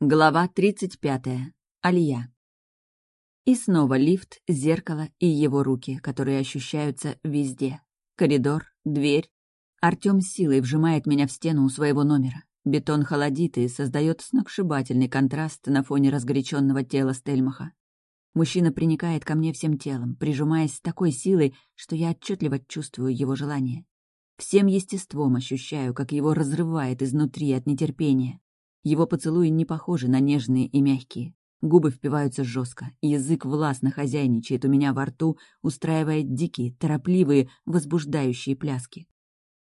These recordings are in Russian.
Глава 35. Алия. И снова лифт, зеркало и его руки, которые ощущаются везде. Коридор, дверь. Артём силой вжимает меня в стену у своего номера. Бетон холодит и создает сногсшибательный контраст на фоне разгоряченного тела Стельмаха. Мужчина приникает ко мне всем телом, прижимаясь с такой силой, что я отчетливо чувствую его желание. Всем естеством ощущаю, как его разрывает изнутри от нетерпения. Его поцелуи не похожи на нежные и мягкие. Губы впиваются жестко, язык властно хозяйничает у меня во рту, устраивая дикие, торопливые, возбуждающие пляски.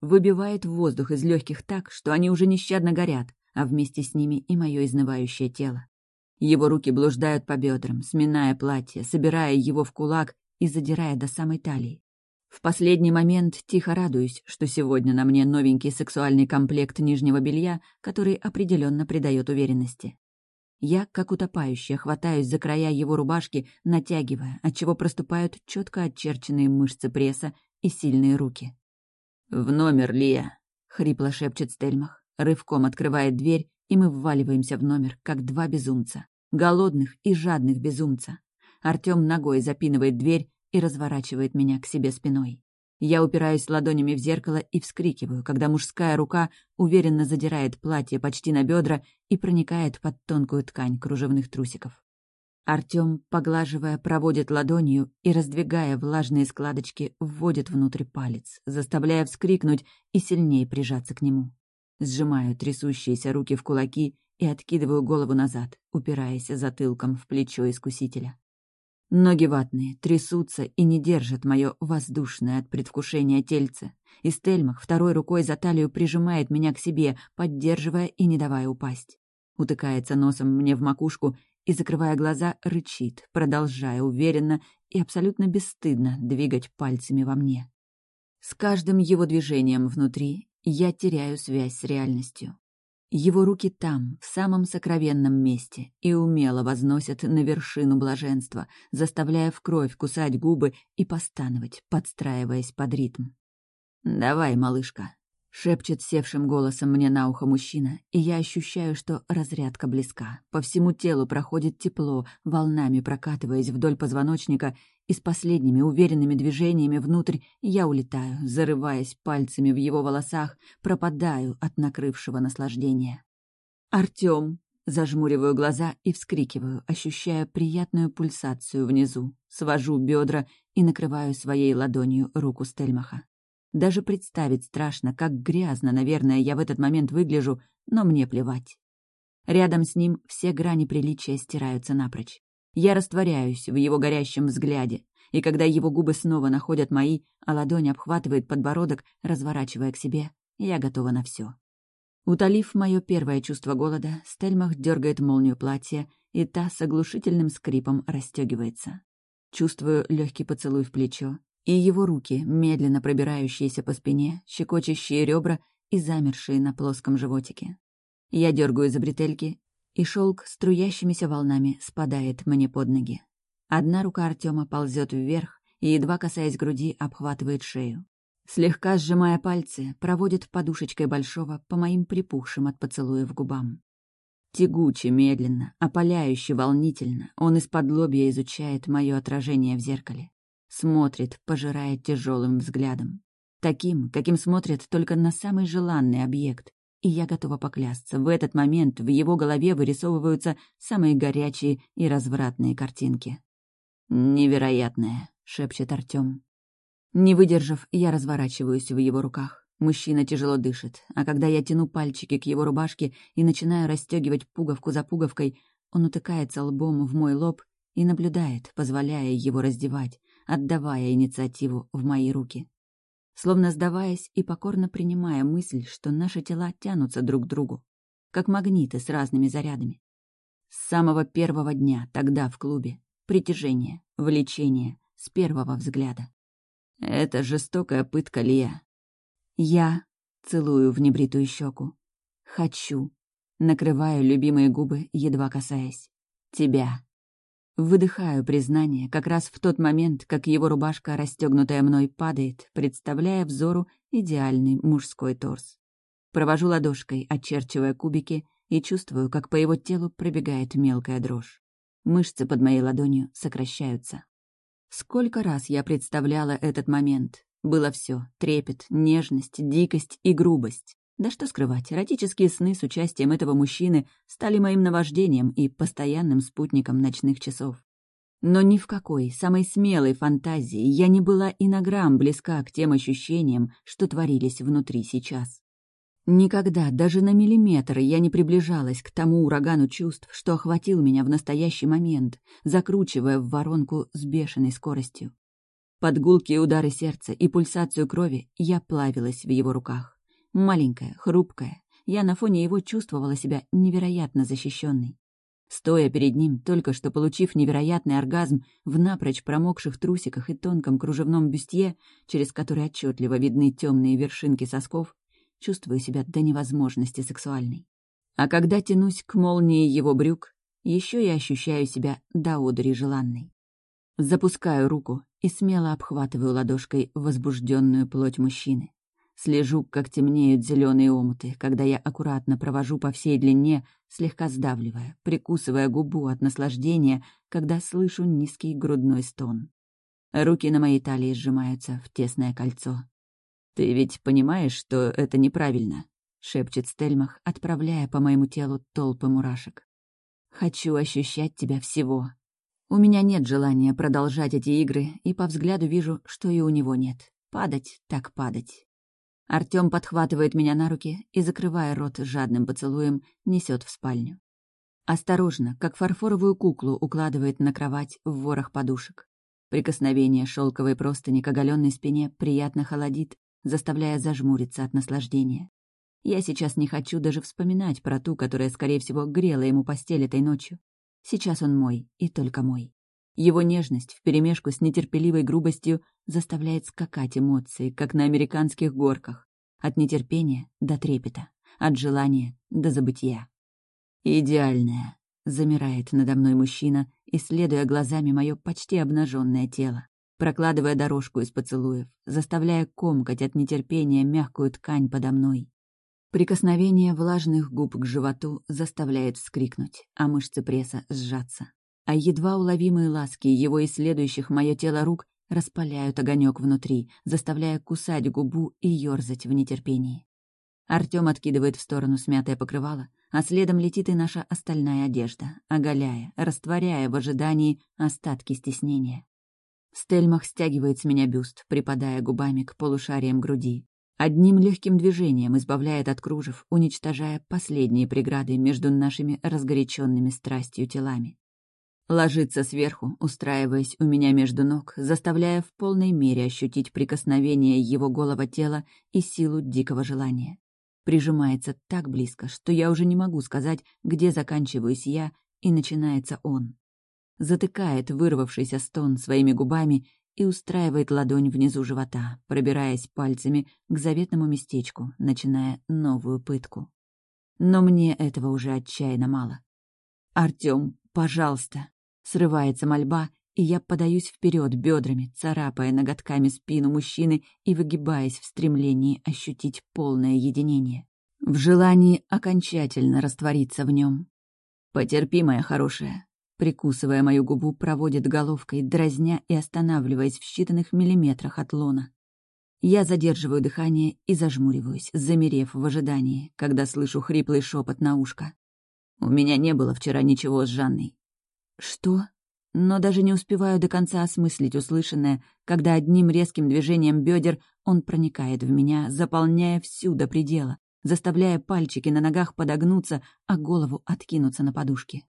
Выбивает воздух из легких так, что они уже нещадно горят, а вместе с ними и мое изнывающее тело. Его руки блуждают по бедрам, сминая платье, собирая его в кулак и задирая до самой талии. В последний момент тихо радуюсь, что сегодня на мне новенький сексуальный комплект нижнего белья, который определенно придает уверенности. Я, как утопающая, хватаюсь за края его рубашки, натягивая, отчего проступают четко очерченные мышцы пресса и сильные руки. «В номер, Лия!» — хрипло шепчет Стельмах, рывком открывает дверь, и мы вваливаемся в номер, как два безумца. Голодных и жадных безумца. Артём ногой запинывает дверь, и разворачивает меня к себе спиной. Я упираюсь ладонями в зеркало и вскрикиваю, когда мужская рука уверенно задирает платье почти на бедра и проникает под тонкую ткань кружевных трусиков. Артём, поглаживая, проводит ладонью и, раздвигая влажные складочки, вводит внутрь палец, заставляя вскрикнуть и сильнее прижаться к нему. Сжимаю трясущиеся руки в кулаки и откидываю голову назад, упираясь затылком в плечо искусителя. Ноги ватные, трясутся и не держат мое воздушное от предвкушения тельце. И Стельмах второй рукой за талию прижимает меня к себе, поддерживая и не давая упасть. Утыкается носом мне в макушку и, закрывая глаза, рычит, продолжая уверенно и абсолютно бесстыдно двигать пальцами во мне. С каждым его движением внутри я теряю связь с реальностью. Его руки там, в самом сокровенном месте, и умело возносят на вершину блаженства, заставляя в кровь кусать губы и постановать, подстраиваясь под ритм. «Давай, малышка», Шепчет севшим голосом мне на ухо мужчина, и я ощущаю, что разрядка близка. По всему телу проходит тепло, волнами прокатываясь вдоль позвоночника, и с последними уверенными движениями внутрь я улетаю, зарываясь пальцами в его волосах, пропадаю от накрывшего наслаждения. «Артём!» Зажмуриваю глаза и вскрикиваю, ощущая приятную пульсацию внизу. Свожу бедра и накрываю своей ладонью руку Стельмаха. Даже представить страшно, как грязно, наверное, я в этот момент выгляжу, но мне плевать. Рядом с ним все грани приличия стираются напрочь. Я растворяюсь в его горящем взгляде, и когда его губы снова находят мои, а ладонь обхватывает подбородок, разворачивая к себе, я готова на все. Утолив мое первое чувство голода, Стельмах дергает молнию платья, и та с оглушительным скрипом расстегивается. Чувствую легкий поцелуй в плечо, и его руки, медленно пробирающиеся по спине, щекочущие ребра и замершие на плоском животике. Я дергаю за бретельки, и шелк струящимися волнами спадает мне под ноги. Одна рука Артема ползет вверх и, едва касаясь груди, обхватывает шею. Слегка сжимая пальцы, проводит подушечкой большого по моим припухшим от поцелуев губам. Тягуче, медленно, опаляюще, волнительно он из-под лобья изучает мое отражение в зеркале. Смотрит, пожирая тяжелым взглядом. Таким, каким смотрит только на самый желанный объект. И я готова поклясться, в этот момент в его голове вырисовываются самые горячие и развратные картинки. «Невероятное», — шепчет Артём. Не выдержав, я разворачиваюсь в его руках. Мужчина тяжело дышит, а когда я тяну пальчики к его рубашке и начинаю расстегивать пуговку за пуговкой, он утыкается лбом в мой лоб и наблюдает, позволяя его раздевать, отдавая инициативу в мои руки. Словно сдаваясь и покорно принимая мысль, что наши тела тянутся друг к другу, как магниты с разными зарядами. С самого первого дня, тогда в клубе, притяжение, влечение, с первого взгляда. Это жестокая пытка, Лия. Я целую в небритую щеку. Хочу. Накрываю любимые губы, едва касаясь. Тебя. Выдыхаю признание как раз в тот момент, как его рубашка, расстегнутая мной, падает, представляя взору идеальный мужской торс. Провожу ладошкой, очерчивая кубики, и чувствую, как по его телу пробегает мелкая дрожь. Мышцы под моей ладонью сокращаются. Сколько раз я представляла этот момент. Было все: трепет, нежность, дикость и грубость. Да что скрывать, эротические сны с участием этого мужчины стали моим наваждением и постоянным спутником ночных часов. Но ни в какой самой смелой фантазии я не была и на грамм близка к тем ощущениям, что творились внутри сейчас. Никогда, даже на миллиметр, я не приближалась к тому урагану чувств, что охватил меня в настоящий момент, закручивая в воронку с бешеной скоростью. Под гулкие удары сердца и пульсацию крови я плавилась в его руках. Маленькая, хрупкая, я на фоне его чувствовала себя невероятно защищенной. Стоя перед ним, только что получив невероятный оргазм в напрочь промокших трусиках и тонком кружевном бюстье, через который отчетливо видны темные вершинки сосков, чувствую себя до невозможности сексуальной. А когда тянусь к молнии его брюк, еще и ощущаю себя до одури желанной. Запускаю руку и смело обхватываю ладошкой возбужденную плоть мужчины. Слежу, как темнеют зеленые омуты, когда я аккуратно провожу по всей длине, слегка сдавливая, прикусывая губу от наслаждения, когда слышу низкий грудной стон. Руки на моей талии сжимаются в тесное кольцо. «Ты ведь понимаешь, что это неправильно?» — шепчет Стельмах, отправляя по моему телу толпы мурашек. «Хочу ощущать тебя всего. У меня нет желания продолжать эти игры, и по взгляду вижу, что и у него нет. Падать так падать». Артём подхватывает меня на руки и, закрывая рот жадным поцелуем, несет в спальню. Осторожно, как фарфоровую куклу, укладывает на кровать в ворох подушек. Прикосновение шелковой простыни к оголенной спине приятно холодит, заставляя зажмуриться от наслаждения. Я сейчас не хочу даже вспоминать про ту, которая, скорее всего, грела ему постель этой ночью. Сейчас он мой, и только мой. Его нежность вперемешку с нетерпеливой грубостью заставляет скакать эмоции, как на американских горках. От нетерпения до трепета, от желания до забытия. «Идеальная», — замирает надо мной мужчина, исследуя глазами мое почти обнаженное тело прокладывая дорожку из поцелуев, заставляя комкать от нетерпения мягкую ткань подо мной. Прикосновение влажных губ к животу заставляет вскрикнуть, а мышцы пресса сжаться. А едва уловимые ласки его исследующих мое тело рук распаляют огонек внутри, заставляя кусать губу и ёрзать в нетерпении. Артём откидывает в сторону смятое покрывало, а следом летит и наша остальная одежда, оголяя, растворяя в ожидании остатки стеснения. Стельмах стягивает с меня бюст, припадая губами к полушариям груди. Одним легким движением избавляет от кружев, уничтожая последние преграды между нашими разгоряченными страстью телами. Ложится сверху, устраиваясь у меня между ног, заставляя в полной мере ощутить прикосновение его голого тела и силу дикого желания. Прижимается так близко, что я уже не могу сказать, где заканчиваюсь я и начинается он затыкает вырвавшийся стон своими губами и устраивает ладонь внизу живота, пробираясь пальцами к заветному местечку, начиная новую пытку. Но мне этого уже отчаянно мало. «Артём, пожалуйста!» Срывается мольба, и я подаюсь вперед бедрами, царапая ноготками спину мужчины и выгибаясь в стремлении ощутить полное единение. В желании окончательно раствориться в нем. «Потерпи, моя хорошая, Прикусывая мою губу, проводит головкой, дразня и останавливаясь в считанных миллиметрах от лона. Я задерживаю дыхание и зажмуриваюсь, замерев в ожидании, когда слышу хриплый шепот на ушко. «У меня не было вчера ничего с Жанной». «Что?» Но даже не успеваю до конца осмыслить услышанное, когда одним резким движением бедер он проникает в меня, заполняя всю до предела, заставляя пальчики на ногах подогнуться, а голову откинуться на подушке.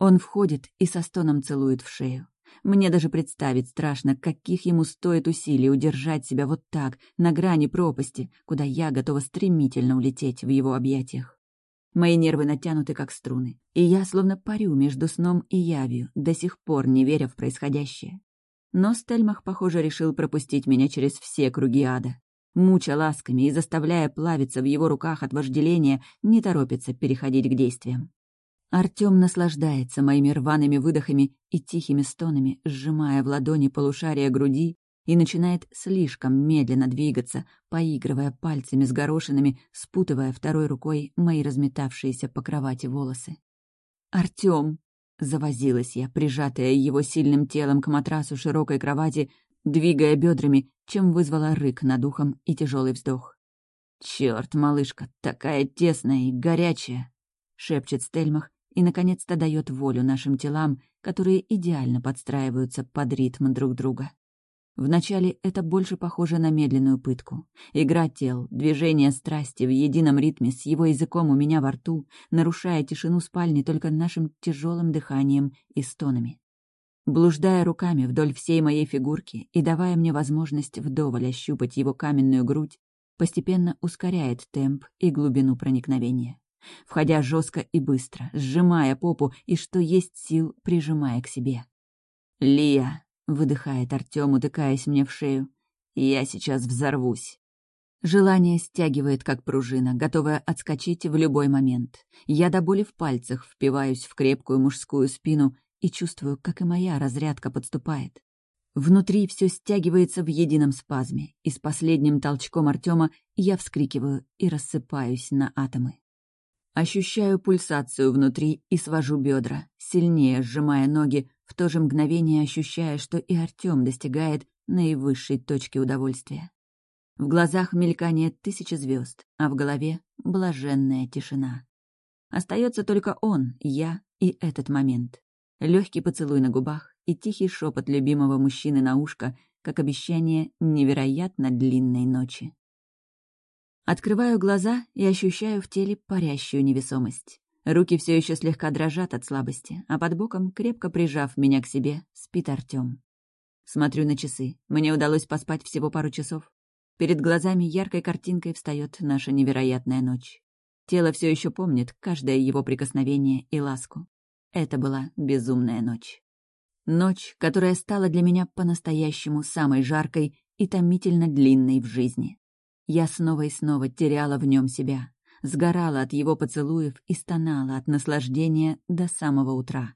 Он входит и со стоном целует в шею. Мне даже представить страшно, каких ему стоит усилий удержать себя вот так, на грани пропасти, куда я готова стремительно улететь в его объятиях. Мои нервы натянуты, как струны, и я словно парю между сном и явью, до сих пор не веря в происходящее. Но Стельмах, похоже, решил пропустить меня через все круги ада. Муча ласками и заставляя плавиться в его руках от вожделения, не торопится переходить к действиям. Артём наслаждается моими рваными выдохами и тихими стонами, сжимая в ладони полушария груди, и начинает слишком медленно двигаться, поигрывая пальцами с горошинами, спутывая второй рукой мои разметавшиеся по кровати волосы. «Артём!» — завозилась я, прижатая его сильным телом к матрасу широкой кровати, двигая бедрами, чем вызвала рык над ухом и тяжелый вздох. «Чёрт, малышка, такая тесная и горячая!» — шепчет Стельмах и, наконец-то, дает волю нашим телам, которые идеально подстраиваются под ритм друг друга. Вначале это больше похоже на медленную пытку. Игра тел, движение страсти в едином ритме с его языком у меня во рту, нарушая тишину спальни только нашим тяжелым дыханием и стонами. Блуждая руками вдоль всей моей фигурки и давая мне возможность вдоволь ощупать его каменную грудь, постепенно ускоряет темп и глубину проникновения. Входя жестко и быстро, сжимая попу и, что есть сил, прижимая к себе. «Лия!» — выдыхает Артём, утыкаясь мне в шею. «Я сейчас взорвусь». Желание стягивает, как пружина, готовая отскочить в любой момент. Я до боли в пальцах впиваюсь в крепкую мужскую спину и чувствую, как и моя разрядка подступает. Внутри все стягивается в едином спазме, и с последним толчком Артема я вскрикиваю и рассыпаюсь на атомы. Ощущаю пульсацию внутри и свожу бедра, сильнее сжимая ноги, в то же мгновение ощущая, что и Артём достигает наивысшей точки удовольствия. В глазах мелькание тысячи звезд, а в голове — блаженная тишина. Остается только он, я и этот момент. Легкий поцелуй на губах и тихий шепот любимого мужчины на ушко, как обещание невероятно длинной ночи. Открываю глаза и ощущаю в теле парящую невесомость. Руки все еще слегка дрожат от слабости, а под боком, крепко прижав меня к себе, спит Артем. Смотрю на часы. Мне удалось поспать всего пару часов. Перед глазами яркой картинкой встает наша невероятная ночь. Тело все еще помнит каждое его прикосновение и ласку. Это была безумная ночь. Ночь, которая стала для меня по-настоящему самой жаркой и томительно длинной в жизни. Я снова и снова теряла в нем себя, сгорала от его поцелуев и стонала от наслаждения до самого утра.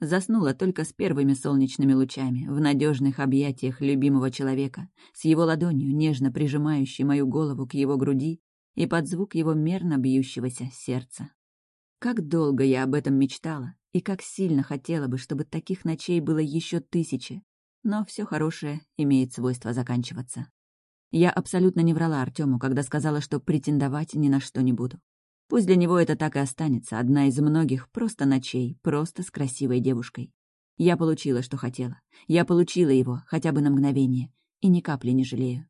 Заснула только с первыми солнечными лучами, в надежных объятиях любимого человека, с его ладонью, нежно прижимающей мою голову к его груди и под звук его мерно бьющегося сердца. Как долго я об этом мечтала, и как сильно хотела бы, чтобы таких ночей было еще тысячи. Но все хорошее имеет свойство заканчиваться. Я абсолютно не врала Артему, когда сказала, что претендовать ни на что не буду. Пусть для него это так и останется, одна из многих просто ночей, просто с красивой девушкой. Я получила, что хотела. Я получила его, хотя бы на мгновение, и ни капли не жалею.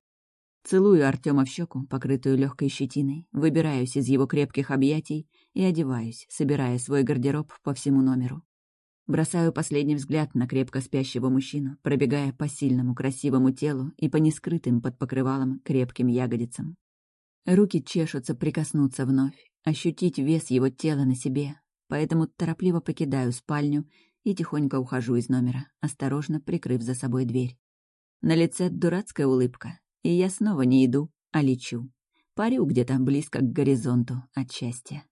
Целую Артема в щеку, покрытую легкой щетиной, выбираюсь из его крепких объятий и одеваюсь, собирая свой гардероб по всему номеру. Бросаю последний взгляд на крепко спящего мужчину, пробегая по сильному красивому телу и по нескрытым под покрывалом крепким ягодицам. Руки чешутся прикоснуться вновь, ощутить вес его тела на себе, поэтому торопливо покидаю спальню и тихонько ухожу из номера, осторожно прикрыв за собой дверь. На лице дурацкая улыбка, и я снова не иду, а лечу. Парю где-то близко к горизонту от счастья.